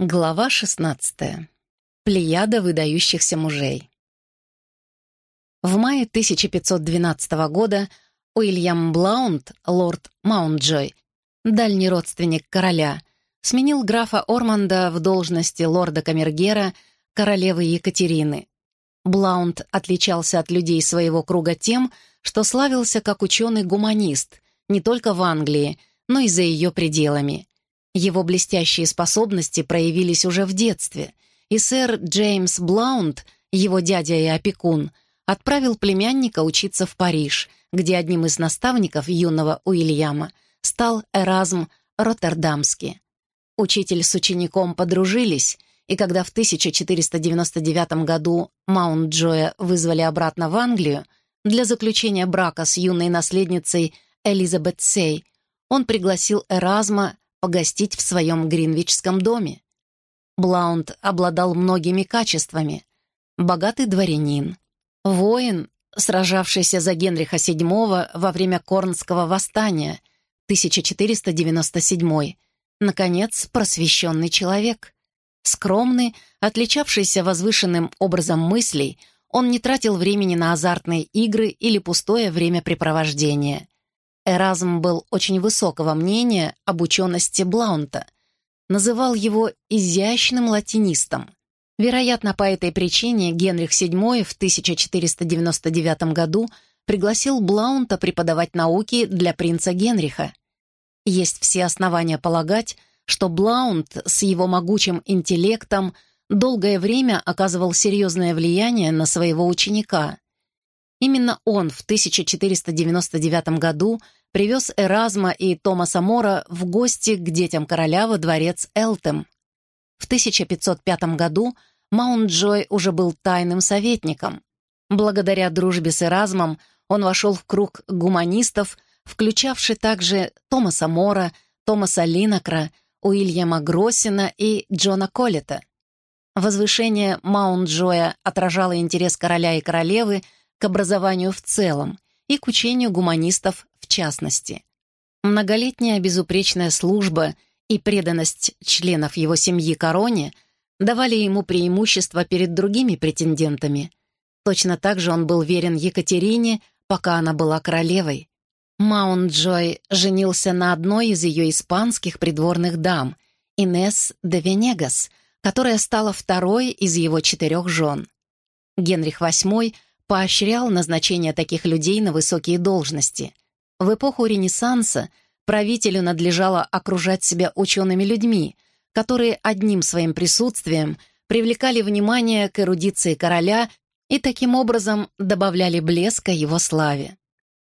Глава 16. Плеяда выдающихся мужей. В мае 1512 года Уильям Блаунд, лорд Маунтджой, дальний родственник короля, сменил графа Орманда в должности лорда Камергера королевы Екатерины. Блаунд отличался от людей своего круга тем, что славился как ученый-гуманист не только в Англии, но и за ее пределами – его блестящие способности проявились уже в детстве, и сэр Джеймс Блаунд, его дядя и опекун, отправил племянника учиться в Париж, где одним из наставников юного Уильяма стал Эразм Роттердамский. Учитель с учеником подружились, и когда в 1499 году Маунт-Джоя вызвали обратно в Англию для заключения брака с юной наследницей Элизабет Сей, он пригласил Эразма погостить в своем гринвичском доме. Блаунд обладал многими качествами. Богатый дворянин, воин, сражавшийся за Генриха VII во время Корнского восстания, 1497 наконец, просвещенный человек. Скромный, отличавшийся возвышенным образом мыслей, он не тратил времени на азартные игры или пустое времяпрепровождение. Эразм был очень высокого мнения об учености Блаунта, называл его изящным латинистом. Вероятно, по этой причине Генрих VII в 1499 году пригласил Блаунта преподавать науки для принца Генриха. Есть все основания полагать, что Блаунт с его могучим интеллектом долгое время оказывал серьезное влияние на своего ученика. Именно он в 1499 году привез Эразма и Томаса Мора в гости к детям короля во дворец Элтем. В 1505 году Маунт-Джой уже был тайным советником. Благодаря дружбе с Эразмом он вошел в круг гуманистов, включавший также Томаса Мора, Томаса Линокра, Уильяма Гроссина и Джона Коллета. Возвышение Маунт-Джоя отражало интерес короля и королевы образованию в целом и к учению гуманистов в частности. Многолетняя безупречная служба и преданность членов его семьи короне давали ему преимущество перед другими претендентами. Точно так же он был верен Екатерине, пока она была королевой. Маунт-Джой женился на одной из ее испанских придворных дам, Инес де Венегас, которая стала второй из его четырех жен. Генрих VIII поощрял назначение таких людей на высокие должности. В эпоху Ренессанса правителю надлежало окружать себя учеными людьми, которые одним своим присутствием привлекали внимание к эрудиции короля и таким образом добавляли блеска его славе.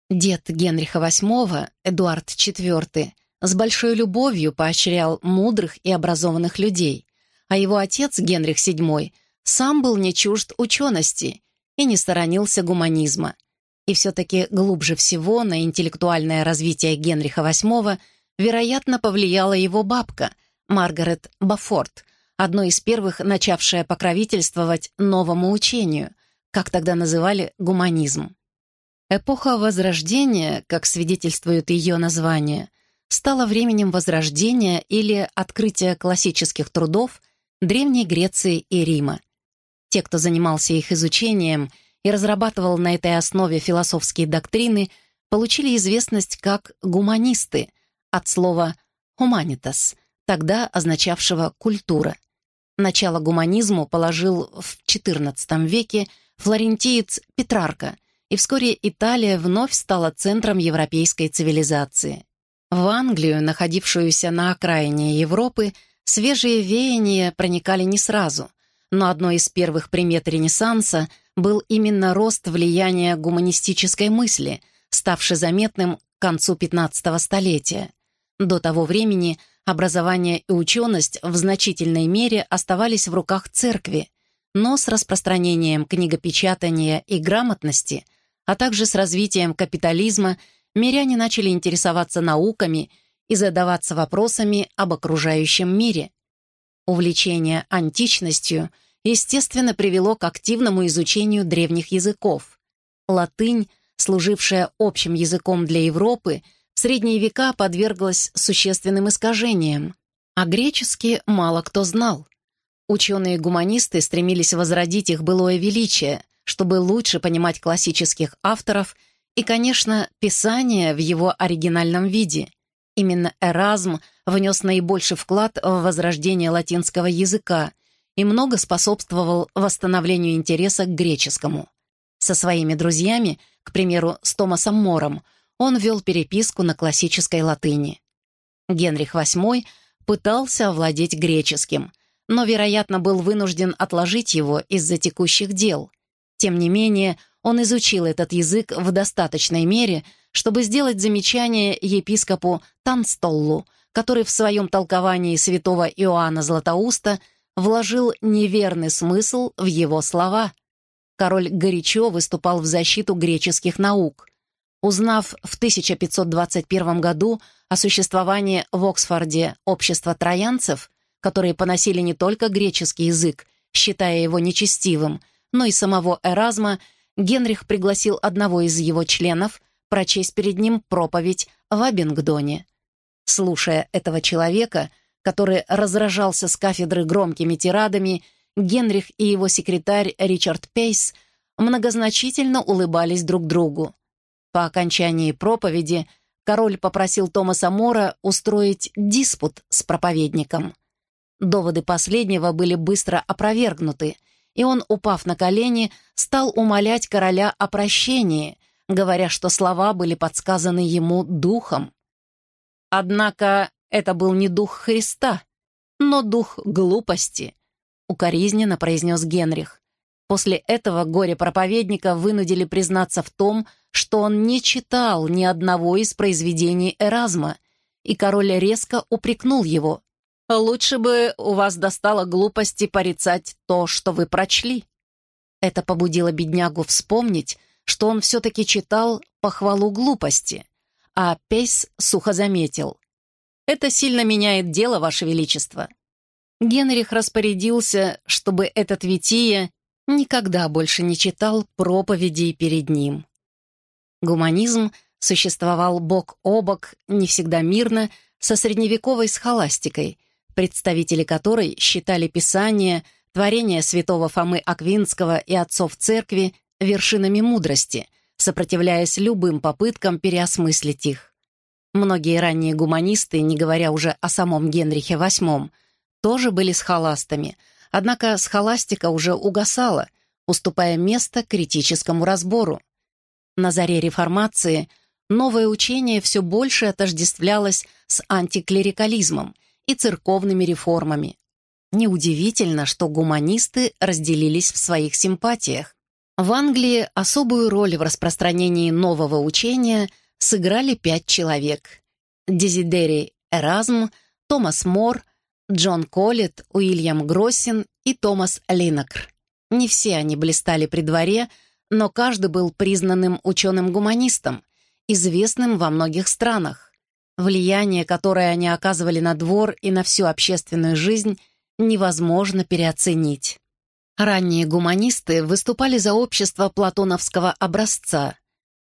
Дед Генриха VIII, Эдуард IV, с большой любовью поощрял мудрых и образованных людей, а его отец Генрих VII сам был не чужд учености и не сторонился гуманизма. И все-таки глубже всего на интеллектуальное развитие Генриха VIII, вероятно, повлияла его бабка, Маргарет Бафорт, одной из первых начавшая покровительствовать новому учению, как тогда называли гуманизм. Эпоха Возрождения, как свидетельствует ее название, стала временем Возрождения или открытия классических трудов Древней Греции и Рима. Те, кто занимался их изучением и разрабатывал на этой основе философские доктрины, получили известность как гуманисты от слова «humanitas», тогда означавшего «культура». Начало гуманизму положил в XIV веке флорентиец Петрарка, и вскоре Италия вновь стала центром европейской цивилизации. В Англию, находившуюся на окраине Европы, свежие веяния проникали не сразу — но одной из первых примет Ренессанса был именно рост влияния гуманистической мысли, ставший заметным к концу XV столетия. До того времени образование и ученость в значительной мере оставались в руках церкви, но с распространением книгопечатания и грамотности, а также с развитием капитализма, миряне начали интересоваться науками и задаваться вопросами об окружающем мире. Увлечение античностью, естественно, привело к активному изучению древних языков. Латынь, служившая общим языком для Европы, в средние века подверглась существенным искажениям. А греческий мало кто знал. Ученые-гуманисты стремились возродить их былое величие, чтобы лучше понимать классических авторов и, конечно, Писание в его оригинальном виде. Именно Эразм внес наибольший вклад в возрождение латинского языка и много способствовал восстановлению интереса к греческому. Со своими друзьями, к примеру, с Томасом Мором, он вел переписку на классической латыни. Генрих VIII пытался овладеть греческим, но, вероятно, был вынужден отложить его из-за текущих дел. Тем не менее, он изучил этот язык в достаточной мере, чтобы сделать замечание епископу Танстоллу, который в своем толковании святого Иоанна Златоуста вложил неверный смысл в его слова. Король горячо выступал в защиту греческих наук. Узнав в 1521 году о существовании в Оксфорде общества троянцев, которые поносили не только греческий язык, считая его нечестивым, но и самого Эразма, Генрих пригласил одного из его членов прочесть перед ним проповедь в Абингдоне. Слушая этого человека, который разражался с кафедры громкими тирадами, Генрих и его секретарь Ричард Пейс многозначительно улыбались друг другу. По окончании проповеди король попросил Томаса Мора устроить диспут с проповедником. Доводы последнего были быстро опровергнуты, и он, упав на колени, стал умолять короля о прощении, говоря, что слова были подсказаны ему духом. Однако это был не дух Христа, но дух глупости, укоризненно произнес Генрих. После этого горе-проповедника вынудили признаться в том, что он не читал ни одного из произведений Эразма, и король резко упрекнул его. «Лучше бы у вас достало глупости порицать то, что вы прочли». Это побудило беднягу вспомнить, что он все-таки читал похвалу глупости, а Пейс сухо заметил. «Это сильно меняет дело, Ваше Величество». Генрих распорядился, чтобы этот Вития никогда больше не читал проповедей перед ним. Гуманизм существовал бок о бок, не всегда мирно, со средневековой схоластикой, представители которой считали Писание, творение святого Фомы Аквинского и отцов церкви вершинами мудрости, сопротивляясь любым попыткам переосмыслить их. Многие ранние гуманисты, не говоря уже о самом Генрихе VIII, тоже были схоластами, однако схоластика уже угасала, уступая место критическому разбору. На заре реформации новое учение все больше отождествлялось с антиклерикализмом и церковными реформами. Неудивительно, что гуманисты разделились в своих симпатиях. В Англии особую роль в распространении нового учения сыграли пять человек. Дезидери Эразм, Томас Мор, Джон Коллетт, Уильям Гроссин и Томас Линнекр. Не все они блистали при дворе, но каждый был признанным ученым-гуманистом, известным во многих странах. Влияние, которое они оказывали на двор и на всю общественную жизнь, невозможно переоценить. Ранние гуманисты выступали за общество платоновского образца.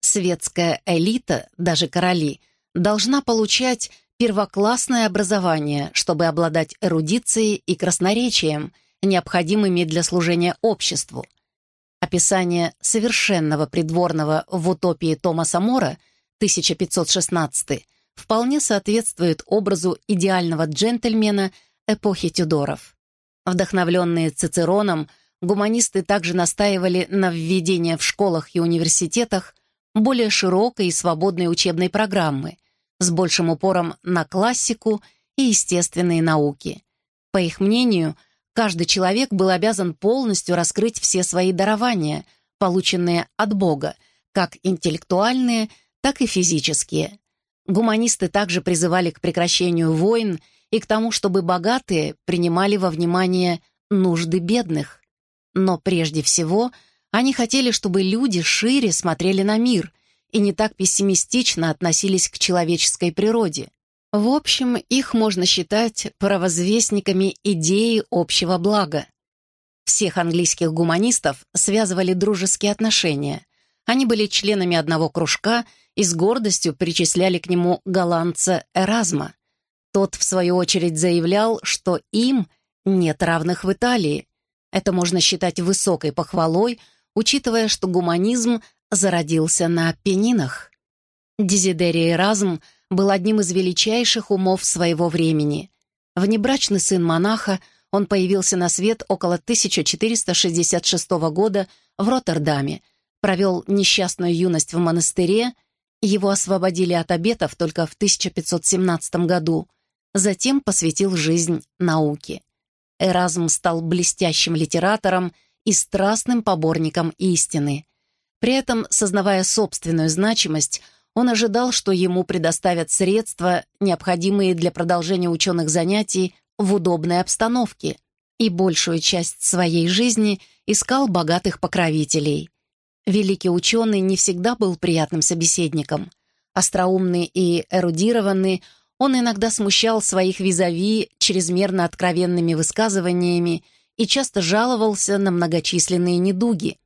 Светская элита, даже короли, должна получать первоклассное образование, чтобы обладать эрудицией и красноречием, необходимыми для служения обществу. Описание совершенного придворного в утопии Томаса Мора 1516 вполне соответствует образу идеального джентльмена эпохи Тюдоров. Вдохновленные Цицероном – Гуманисты также настаивали на введении в школах и университетах более широкой и свободной учебной программы с большим упором на классику и естественные науки. По их мнению, каждый человек был обязан полностью раскрыть все свои дарования, полученные от Бога, как интеллектуальные, так и физические. Гуманисты также призывали к прекращению войн и к тому, чтобы богатые принимали во внимание нужды бедных. Но прежде всего они хотели, чтобы люди шире смотрели на мир и не так пессимистично относились к человеческой природе. В общем, их можно считать провозвестниками идеи общего блага. Всех английских гуманистов связывали дружеские отношения. Они были членами одного кружка и с гордостью причисляли к нему голландца Эразма. Тот, в свою очередь, заявлял, что им нет равных в Италии. Это можно считать высокой похвалой, учитывая, что гуманизм зародился на пенинах. Дезидерий Эразм был одним из величайших умов своего времени. Внебрачный сын монаха, он появился на свет около 1466 года в Роттердаме, провел несчастную юность в монастыре, его освободили от обетов только в 1517 году, затем посвятил жизнь науке. Эразм стал блестящим литератором и страстным поборником истины. При этом, сознавая собственную значимость, он ожидал, что ему предоставят средства, необходимые для продолжения ученых занятий в удобной обстановке, и большую часть своей жизни искал богатых покровителей. Великий ученый не всегда был приятным собеседником. Остроумный и эрудированный, он иногда смущал своих визави чрезмерно откровенными высказываниями и часто жаловался на многочисленные недуги.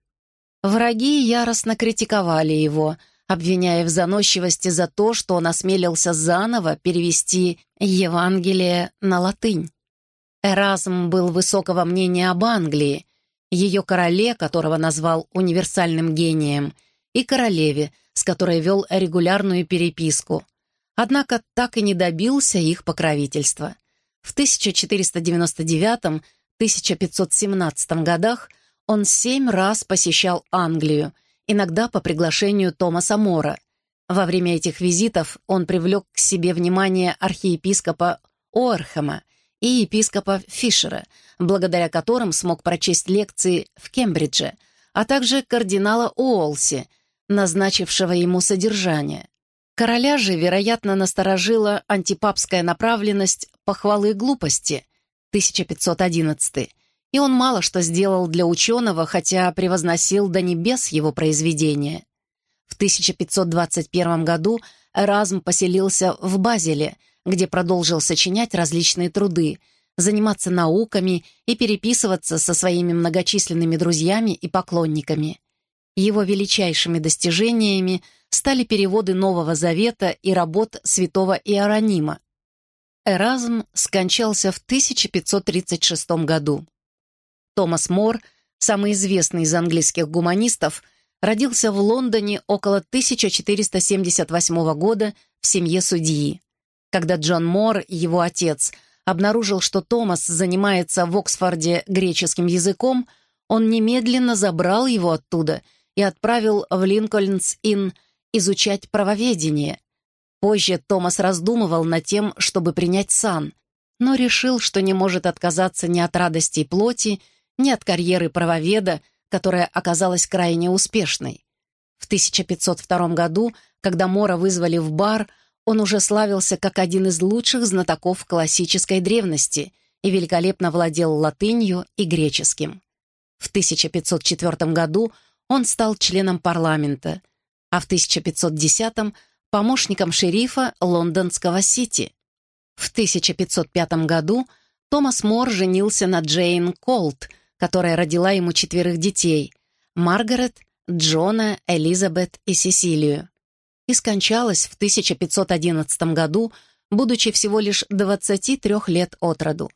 Враги яростно критиковали его — обвиняя в заносчивости за то, что он осмелился заново перевести Евангелие на латынь. Эразм был высокого мнения об Англии, ее короле, которого назвал универсальным гением, и королеве, с которой вел регулярную переписку. Однако так и не добился их покровительства. В 1499-1517 годах он семь раз посещал Англию – иногда по приглашению Томаса Мора. Во время этих визитов он привлек к себе внимание архиепископа Оэрхэма и епископа Фишера, благодаря которым смог прочесть лекции в Кембридже, а также кардинала Уолси, назначившего ему содержание. Короля же, вероятно, насторожила антипапская направленность похвалы глупости 1511 и он мало что сделал для ученого, хотя превозносил до небес его произведения. В 1521 году Эразм поселился в Базеле, где продолжил сочинять различные труды, заниматься науками и переписываться со своими многочисленными друзьями и поклонниками. Его величайшими достижениями стали переводы Нового Завета и работ святого Иеронима. Эразм скончался в 1536 году. Томас Мор, самый известный из английских гуманистов, родился в Лондоне около 1478 года в семье судьи. Когда Джон Мор, его отец, обнаружил, что Томас занимается в Оксфорде греческим языком, он немедленно забрал его оттуда и отправил в Линкольнс-Инн изучать правоведение. Позже Томас раздумывал над тем, чтобы принять сан, но решил, что не может отказаться ни от радостей плоти, ни от карьеры правоведа, которая оказалась крайне успешной. В 1502 году, когда Мора вызвали в бар, он уже славился как один из лучших знатоков классической древности и великолепно владел латынью и греческим. В 1504 году он стал членом парламента, а в 1510 — помощником шерифа лондонского Сити. В 1505 году Томас Мор женился на Джейн Колт — которая родила ему четверых детей — Маргарет, Джона, Элизабет и Сесилию. И скончалась в 1511 году, будучи всего лишь 23 лет от роду.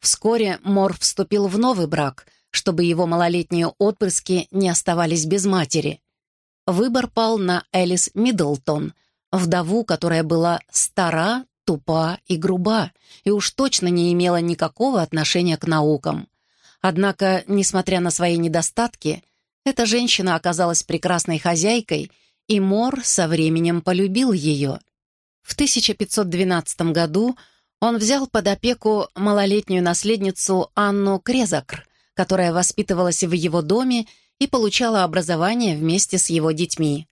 Вскоре Мор вступил в новый брак, чтобы его малолетние отпрыски не оставались без матери. Выбор пал на Элис Миддлтон, вдову, которая была стара, тупа и груба, и уж точно не имела никакого отношения к наукам. Однако, несмотря на свои недостатки, эта женщина оказалась прекрасной хозяйкой, и Мор со временем полюбил ее. В 1512 году он взял под опеку малолетнюю наследницу Анну Крезакр, которая воспитывалась в его доме и получала образование вместе с его детьми.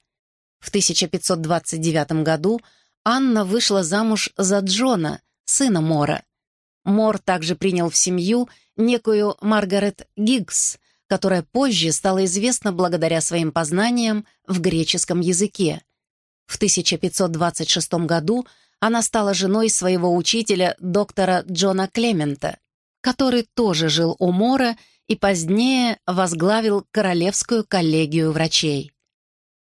В 1529 году Анна вышла замуж за Джона, сына Мора. Мор также принял в семью некую Маргарет Гиггс, которая позже стала известна благодаря своим познаниям в греческом языке. В 1526 году она стала женой своего учителя, доктора Джона Клемента, который тоже жил у Мора и позднее возглавил Королевскую коллегию врачей.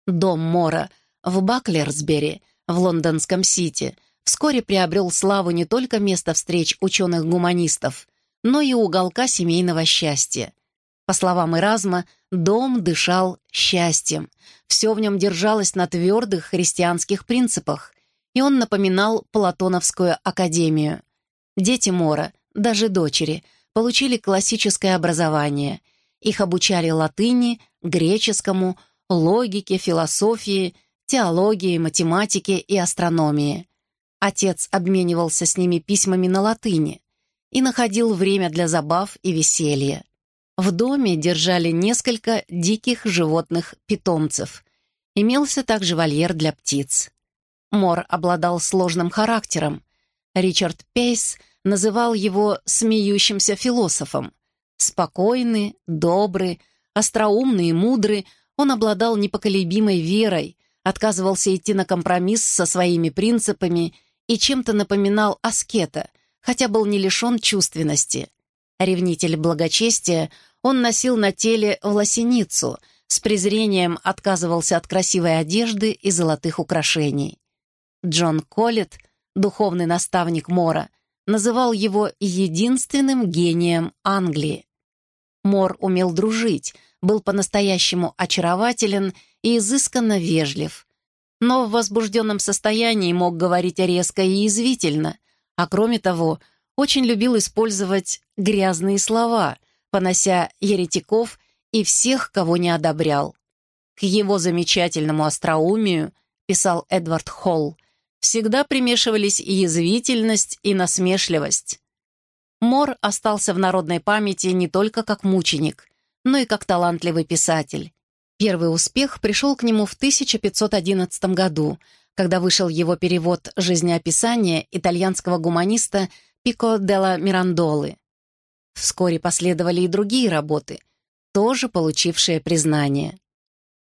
Дом Мора в Баклерсбери, в лондонском Сити, вскоре приобрел славу не только места встреч ученых-гуманистов, но и уголка семейного счастья. По словам Эразма, дом дышал счастьем. Все в нем держалось на твердых христианских принципах, и он напоминал Платоновскую академию. Дети Мора, даже дочери, получили классическое образование. Их обучали латыни, греческому, логике, философии, теологии, математике и астрономии. Отец обменивался с ними письмами на латыни и находил время для забав и веселья. В доме держали несколько диких животных-питомцев. Имелся также вольер для птиц. Мор обладал сложным характером. Ричард Пейс называл его «смеющимся философом». Спокойный, добрый, остроумный и мудрый, он обладал непоколебимой верой, отказывался идти на компромисс со своими принципами и чем-то напоминал аскета, хотя был не лишен чувственности. Ревнитель благочестия, он носил на теле власеницу, с презрением отказывался от красивой одежды и золотых украшений. Джон Коллетт, духовный наставник Мора, называл его единственным гением Англии. Мор умел дружить, был по-настоящему очарователен и изысканно вежлив. Но в возбужденном состоянии мог говорить резко и язвительно, а кроме того, очень любил использовать грязные слова, понося еретиков и всех, кого не одобрял. К его замечательному остроумию, писал Эдвард Холл, всегда примешивались и язвительность, и насмешливость. Мор остался в народной памяти не только как мученик, но и как талантливый писатель. Первый успех пришел к нему в 1511 году, когда вышел его перевод жизнеописания итальянского гуманиста Пико делла Мирандолы. Вскоре последовали и другие работы, тоже получившие признание.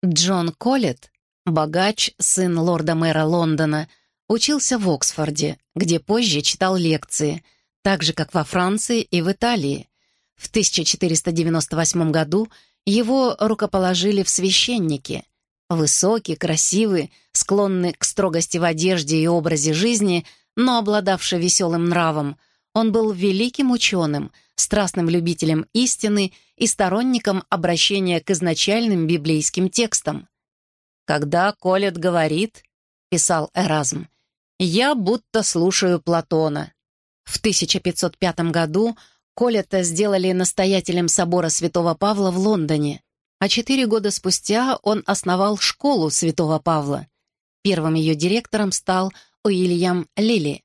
Джон Коллетт, богач, сын лорда-мэра Лондона, учился в Оксфорде, где позже читал лекции, так же, как во Франции и в Италии. В 1498 году его рукоположили в священники. Высокий, красивый, склонный к строгости в одежде и образе жизни, но обладавший веселым нравом, он был великим ученым, страстным любителем истины и сторонником обращения к изначальным библейским текстам. «Когда Колет говорит, — писал Эразм, — я будто слушаю Платона». В 1505 году Колета сделали настоятелем собора святого Павла в Лондоне, а четыре года спустя он основал школу святого Павла. Первым ее директором стал Уильям Лили,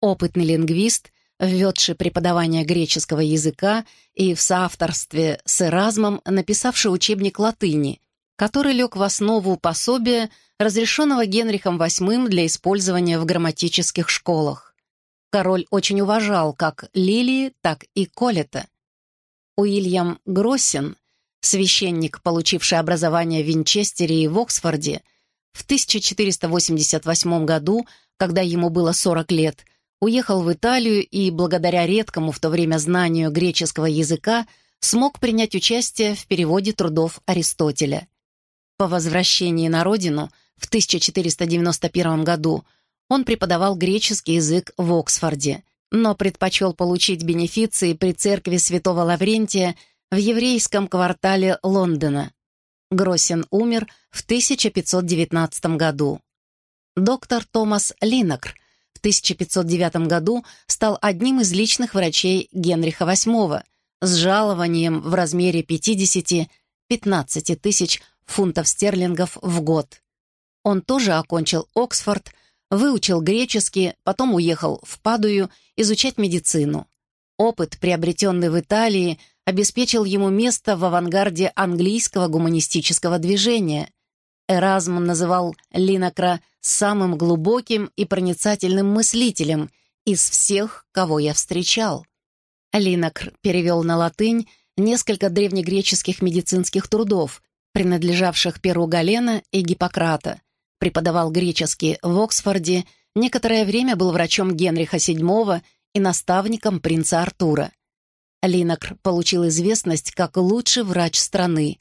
опытный лингвист, введший преподавание греческого языка и в соавторстве с Эразмом написавший учебник латыни, который лег в основу пособия, разрешенного Генрихом VIII для использования в грамматических школах. Король очень уважал как Лилии, так и Колета. Уильям Гроссин, священник, получивший образование в Винчестере и в Оксфорде, в 1488 году, когда ему было 40 лет, уехал в Италию и, благодаря редкому в то время знанию греческого языка, смог принять участие в переводе трудов Аристотеля. По возвращении на родину в 1491 году – он преподавал греческий язык в Оксфорде, но предпочел получить бенефиции при церкви святого Лаврентия в еврейском квартале Лондона. Гроссин умер в 1519 году. Доктор Томас Линокр в 1509 году стал одним из личных врачей Генриха VIII с жалованием в размере 50-15 тысяч фунтов стерлингов в год. Он тоже окончил Оксфорд, Выучил греческий, потом уехал в Падую изучать медицину. Опыт, приобретенный в Италии, обеспечил ему место в авангарде английского гуманистического движения. Эразм называл Линокра самым глубоким и проницательным мыслителем из всех, кого я встречал. Линокр перевел на латынь несколько древнегреческих медицинских трудов, принадлежавших Перу Галена и Гиппократа, преподавал греческий в Оксфорде, некоторое время был врачом Генриха VII и наставником принца Артура. Линокр получил известность как лучший врач страны.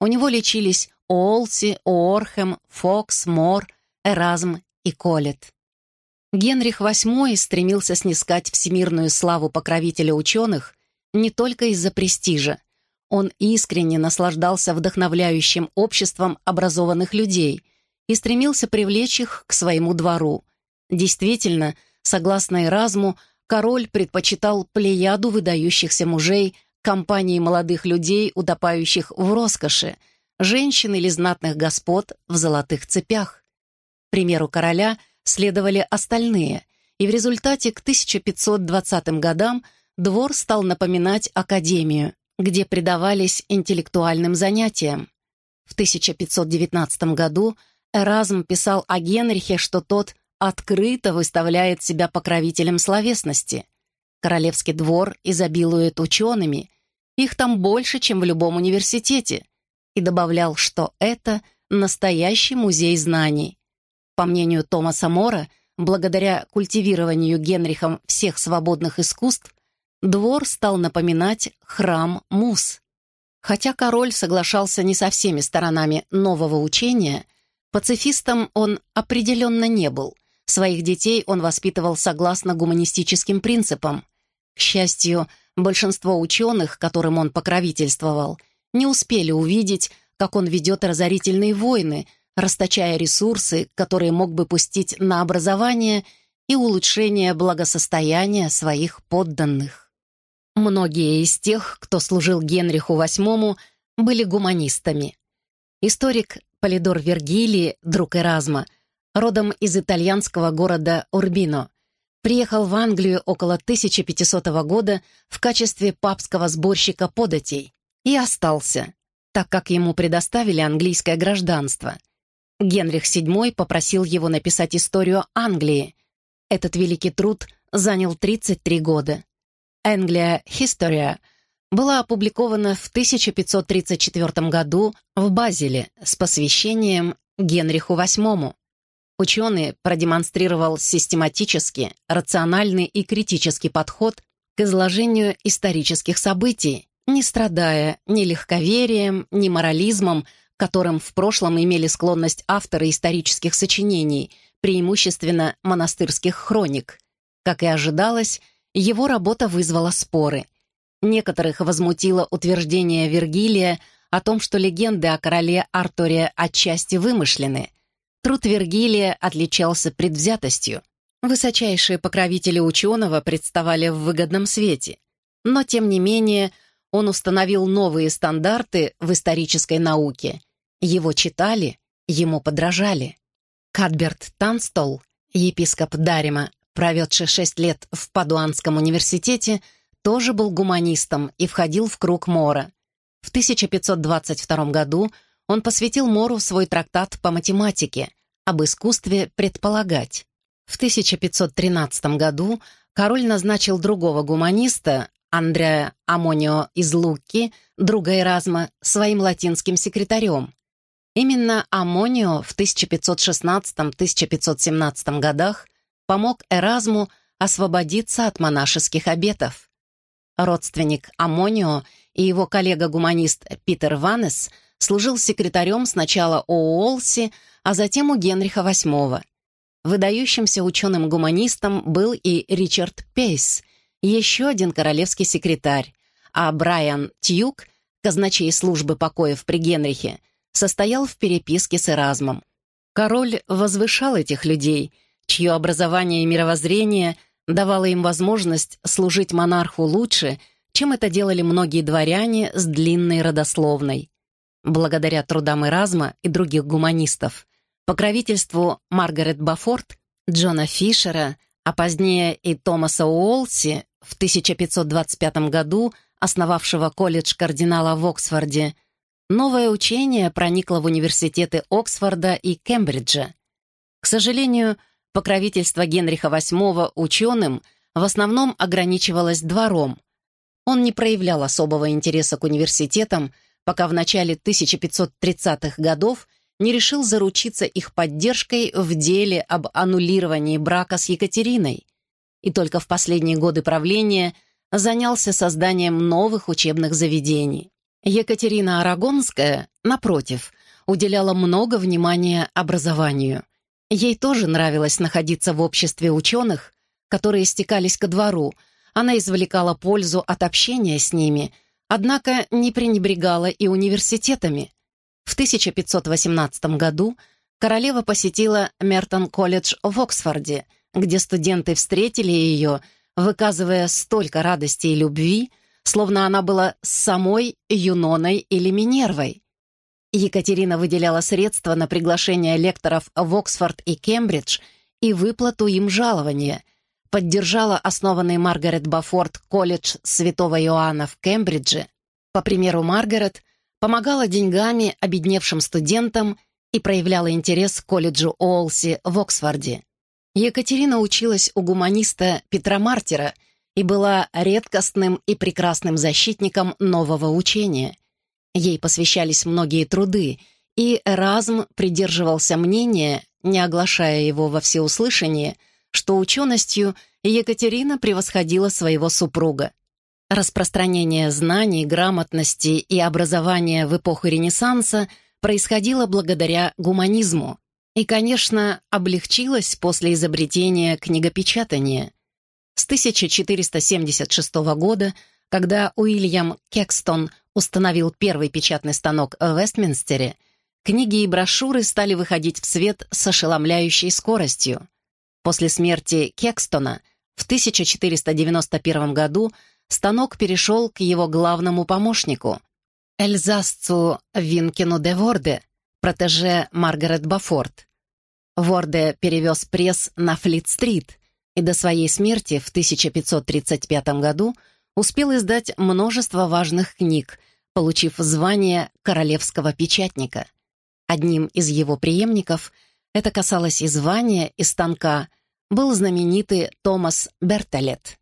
У него лечились Олси, Уорхем, Фокс, Мор, Эразм и Колет. Генрих VIII стремился снискать всемирную славу покровителя ученых не только из-за престижа. Он искренне наслаждался вдохновляющим обществом образованных людей и стремился привлечь их к своему двору. Действительно, согласно Эразму, король предпочитал плеяду выдающихся мужей компании молодых людей, утопающих в роскоши, женщин или знатных господ в золотых цепях. К примеру короля – следовали остальные, и в результате к 1520 годам двор стал напоминать академию, где предавались интеллектуальным занятиям. В 1519 году Эразм писал о Генрихе, что тот открыто выставляет себя покровителем словесности. Королевский двор изобилует учеными, их там больше, чем в любом университете, и добавлял, что это настоящий музей знаний, по мнению Томаса Мора, благодаря культивированию Генрихом всех свободных искусств, двор стал напоминать храм Мус. Хотя король соглашался не со всеми сторонами нового учения, пацифистом он определенно не был. Своих детей он воспитывал согласно гуманистическим принципам. К счастью, большинство ученых, которым он покровительствовал, не успели увидеть, как он ведет разорительные войны – расточая ресурсы, которые мог бы пустить на образование и улучшение благосостояния своих подданных. Многие из тех, кто служил Генриху VIII, были гуманистами. Историк Полидор Вергилий, друг Эразма, родом из итальянского города Урбино, приехал в Англию около 1500 года в качестве папского сборщика податей и остался, так как ему предоставили английское гражданство – Генрих VII попросил его написать историю Англии. Этот великий труд занял 33 года. «Anglia Historia» была опубликована в 1534 году в Базеле с посвящением Генриху VIII. Ученый продемонстрировал систематический, рациональный и критический подход к изложению исторических событий, не страдая ни легковерием, ни морализмом, которым в прошлом имели склонность авторы исторических сочинений, преимущественно монастырских хроник. Как и ожидалось, его работа вызвала споры. Некоторых возмутило утверждение Вергилия о том, что легенды о короле Артуре отчасти вымышлены. Труд Вергилия отличался предвзятостью. Высочайшие покровители ученого представали в выгодном свете. Но, тем не менее, он установил новые стандарты в исторической науке его читали, ему подражали. Кадберт Танстол, епископ Дарима, проведший шесть лет в Падуанском университете, тоже был гуманистом и входил в круг Мора. В 1522 году он посвятил Мору свой трактат по математике об искусстве предполагать. В 1513 году король назначил другого гуманиста, Андреа Амонио из Лукки, друга Эразма, своим латинским секретарем. Именно Амонио в 1516-1517 годах помог Эразму освободиться от монашеских обетов. Родственник Амонио и его коллега-гуманист Питер Ванес служил секретарем сначала у Уолси, а затем у Генриха VIII. Выдающимся ученым-гуманистом был и Ричард Пейс, еще один королевский секретарь, а Брайан Тьюк, казначей службы покоев при Генрихе, состоял в переписке с Эразмом. Король возвышал этих людей, чье образование и мировоззрение давало им возможность служить монарху лучше, чем это делали многие дворяне с длинной родословной. Благодаря трудам Эразма и других гуманистов, покровительству Маргарет Бафорт, Джона Фишера, а позднее и Томаса Уолси в 1525 году, основавшего колледж кардинала в Оксфорде, Новое учение проникло в университеты Оксфорда и Кембриджа. К сожалению, покровительство Генриха VIII ученым в основном ограничивалось двором. Он не проявлял особого интереса к университетам, пока в начале 1530-х годов не решил заручиться их поддержкой в деле об аннулировании брака с Екатериной. И только в последние годы правления занялся созданием новых учебных заведений. Екатерина Арагонская, напротив, уделяла много внимания образованию. Ей тоже нравилось находиться в обществе ученых, которые стекались ко двору. Она извлекала пользу от общения с ними, однако не пренебрегала и университетами. В 1518 году королева посетила Мертон-колледж в Оксфорде, где студенты встретили ее, выказывая столько радости и любви, словно она была самой Юноной или Минервой. Екатерина выделяла средства на приглашение лекторов в Оксфорд и Кембридж и выплату им жалования, поддержала основанный Маргарет Бафорд колледж Святого Иоанна в Кембридже. По примеру Маргарет, помогала деньгами обедневшим студентам и проявляла интерес к колледжу Олси в Оксфорде. Екатерина училась у гуманиста Петра Мартера и была редкостным и прекрасным защитником нового учения. Ей посвящались многие труды, и Эразм придерживался мнения, не оглашая его во всеуслышание, что ученостью Екатерина превосходила своего супруга. Распространение знаний, грамотности и образования в эпоху Ренессанса происходило благодаря гуманизму и, конечно, облегчилось после изобретения книгопечатания. С 1476 года, когда Уильям Кекстон установил первый печатный станок в Вестминстере, книги и брошюры стали выходить в свет с ошеломляющей скоростью. После смерти Кекстона в 1491 году станок перешел к его главному помощнику, Эльзасцу Винкину де Ворде, протеже Маргарет Бафорд. Ворде перевез пресс на Флит-стрит и до своей смерти в 1535 году успел издать множество важных книг, получив звание королевского печатника. Одним из его преемников, это касалось и звания, и станка, был знаменитый Томас Бертолет.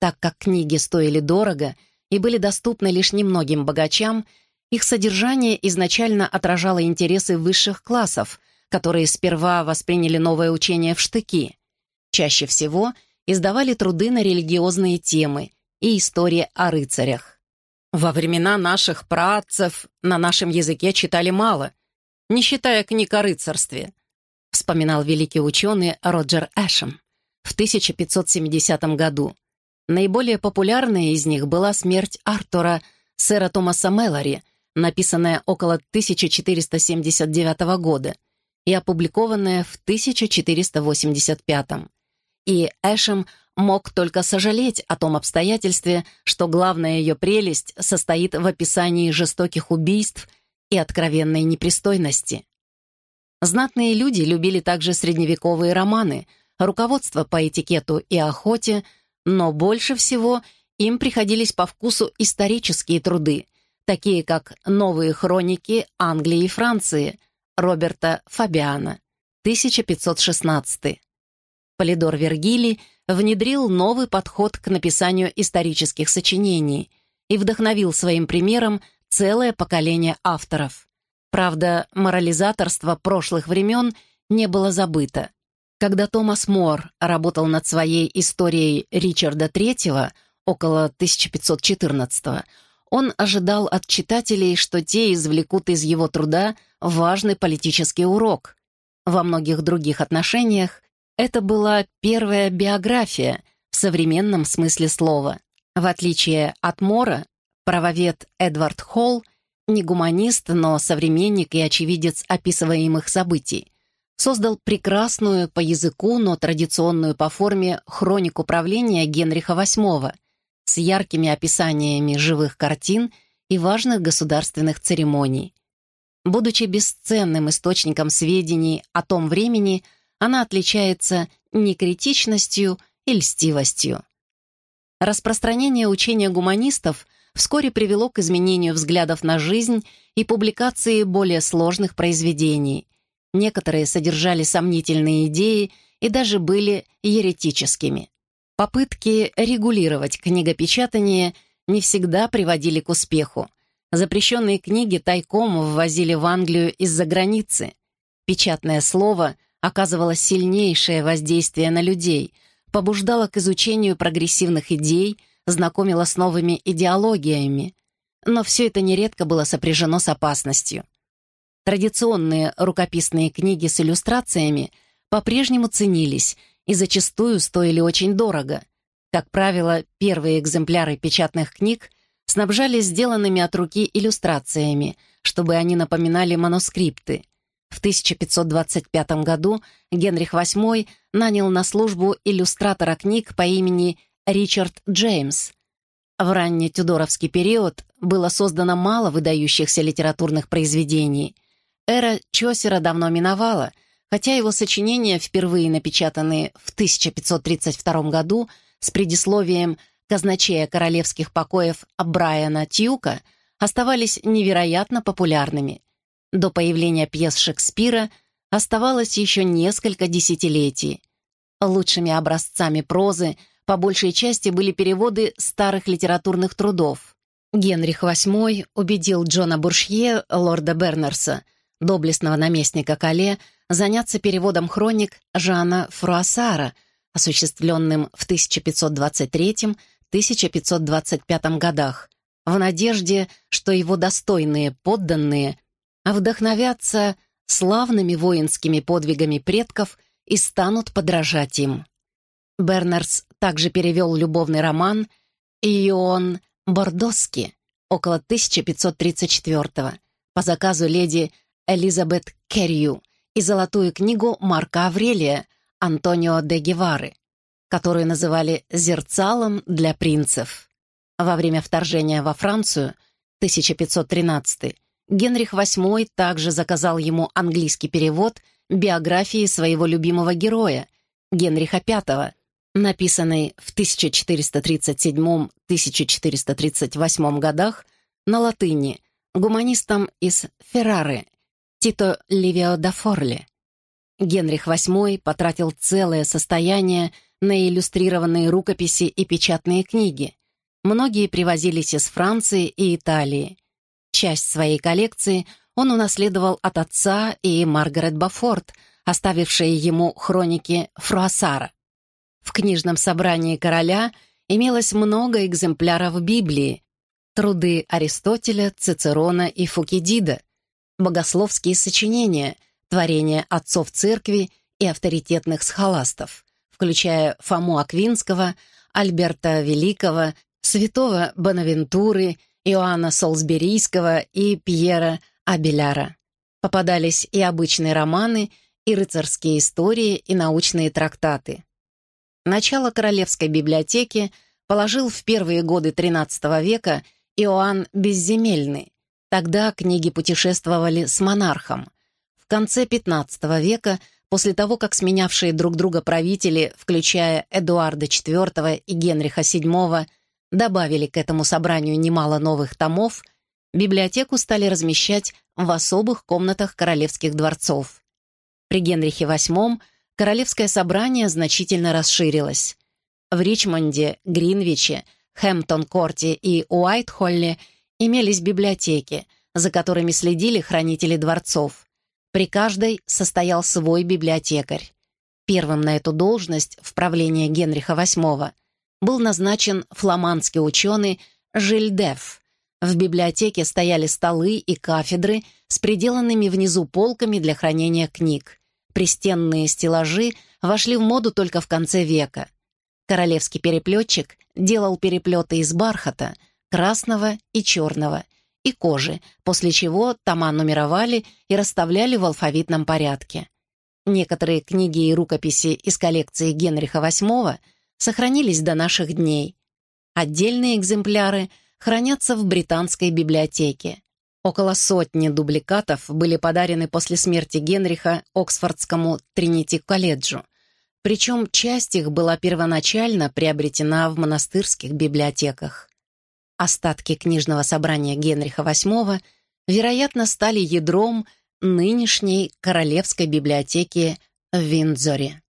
Так как книги стоили дорого и были доступны лишь немногим богачам, их содержание изначально отражало интересы высших классов, которые сперва восприняли новое учение в штыки. Чаще всего издавали труды на религиозные темы и истории о рыцарях. Во времена наших працев на нашем языке читали мало, не считая книг о рыцарстве, вспоминал великий ученый Роджер Эшем в 1570 году. Наиболее популярной из них была «Смерть Артура» сэра Томаса Мэлори, написанная около 1479 года и опубликованная в 1485. И Эшем мог только сожалеть о том обстоятельстве, что главная ее прелесть состоит в описании жестоких убийств и откровенной непристойности. Знатные люди любили также средневековые романы, руководство по этикету и охоте, но больше всего им приходились по вкусу исторические труды, такие как «Новые хроники Англии и Франции» Роберта Фабиана, 1516. Полидор Вергилий внедрил новый подход к написанию исторических сочинений и вдохновил своим примером целое поколение авторов. Правда, морализаторство прошлых времен не было забыто. Когда Томас Мор работал над своей историей Ричарда III около 1514 он ожидал от читателей, что те извлекут из его труда важный политический урок. Во многих других отношениях это была первая биография в современном смысле слова. В отличие от Мора, правовед Эдвард Холл не гуманист, но современник и очевидец описываемых событий. Создал прекрасную по языку, но традиционную по форме хронику правления Генриха VIII с яркими описаниями живых картин и важных государственных церемоний. Будучи бесценным источником сведений о том времени, она отличается некритичностью и льстивостью. Распространение учения гуманистов вскоре привело к изменению взглядов на жизнь и публикации более сложных произведений. Некоторые содержали сомнительные идеи и даже были еретическими. Попытки регулировать книгопечатание не всегда приводили к успеху. Запрещенные книги тайком ввозили в Англию из-за границы. Печатное слово оказывала сильнейшее воздействие на людей, побуждала к изучению прогрессивных идей, знакомила с новыми идеологиями. Но все это нередко было сопряжено с опасностью. Традиционные рукописные книги с иллюстрациями по-прежнему ценились и зачастую стоили очень дорого. Как правило, первые экземпляры печатных книг снабжались сделанными от руки иллюстрациями, чтобы они напоминали манускрипты. В 1525 году Генрих VIII нанял на службу иллюстратора книг по имени Ричард Джеймс. В ранний тюдоровский период было создано мало выдающихся литературных произведений. Эра Чосера давно миновала, хотя его сочинения, впервые напечатанные в 1532 году с предисловием казначея королевских покоев Брайана Тьюка, оставались невероятно популярными. До появления пьес Шекспира оставалось еще несколько десятилетий. Лучшими образцами прозы по большей части были переводы старых литературных трудов. Генрих VIII убедил Джона Буршье, лорда Бернерса, доблестного наместника Кале, заняться переводом хроник Жана Фруассара, осуществленным в 1523-1525 годах, в надежде, что его достойные подданные вдохновятся славными воинскими подвигами предков и станут подражать им. Бернерс также перевел любовный роман «Иоанн Бордоски» около 1534 по заказу леди Элизабет Керрию и золотую книгу Марка Аврелия Антонио де Гевары, которую называли «зерцалом для принцев». Во время вторжения во Францию 1513 Генрих VIII также заказал ему английский перевод биографии своего любимого героя, Генриха V, написанный в 1437-1438 годах на латыни гуманистом из Феррары Тито Ливио да Форли. Генрих VIII потратил целое состояние на иллюстрированные рукописи и печатные книги. Многие привозились из Франции и Италии. Часть своей коллекции он унаследовал от отца и Маргарет Бафорд, оставившие ему хроники Фруассара. В книжном собрании короля имелось много экземпляров Библии, труды Аристотеля, Цицерона и Фукидида, богословские сочинения, творения отцов церкви и авторитетных схоластов, включая Фому Аквинского, Альберта Великого, святого Бонавентуры Иоанна Солсберийского и Пьера Абеляра. Попадались и обычные романы, и рыцарские истории, и научные трактаты. Начало Королевской библиотеки положил в первые годы XIII века Иоанн Безземельный. Тогда книги путешествовали с монархом. В конце XV века, после того, как сменявшие друг друга правители, включая Эдуарда IV и Генриха VII, добавили к этому собранию немало новых томов, библиотеку стали размещать в особых комнатах королевских дворцов. При Генрихе VIII королевское собрание значительно расширилось. В Ричмонде, Гринвиче, Хэмптон-Корте и Уайтхолле имелись библиотеки, за которыми следили хранители дворцов. При каждой состоял свой библиотекарь. Первым на эту должность в правлении Генриха VIII был назначен фламандский ученый Жильдеф. В библиотеке стояли столы и кафедры с приделанными внизу полками для хранения книг. Пристенные стеллажи вошли в моду только в конце века. Королевский переплетчик делал переплеты из бархата, красного и черного, и кожи, после чего тома нумеровали и расставляли в алфавитном порядке. Некоторые книги и рукописи из коллекции Генриха VIII – сохранились до наших дней. Отдельные экземпляры хранятся в британской библиотеке. Около сотни дубликатов были подарены после смерти Генриха Оксфордскому Тринити-колледжу, причем часть их была первоначально приобретена в монастырских библиотеках. Остатки книжного собрания Генриха VIII, вероятно, стали ядром нынешней Королевской библиотеки в Виндзоре.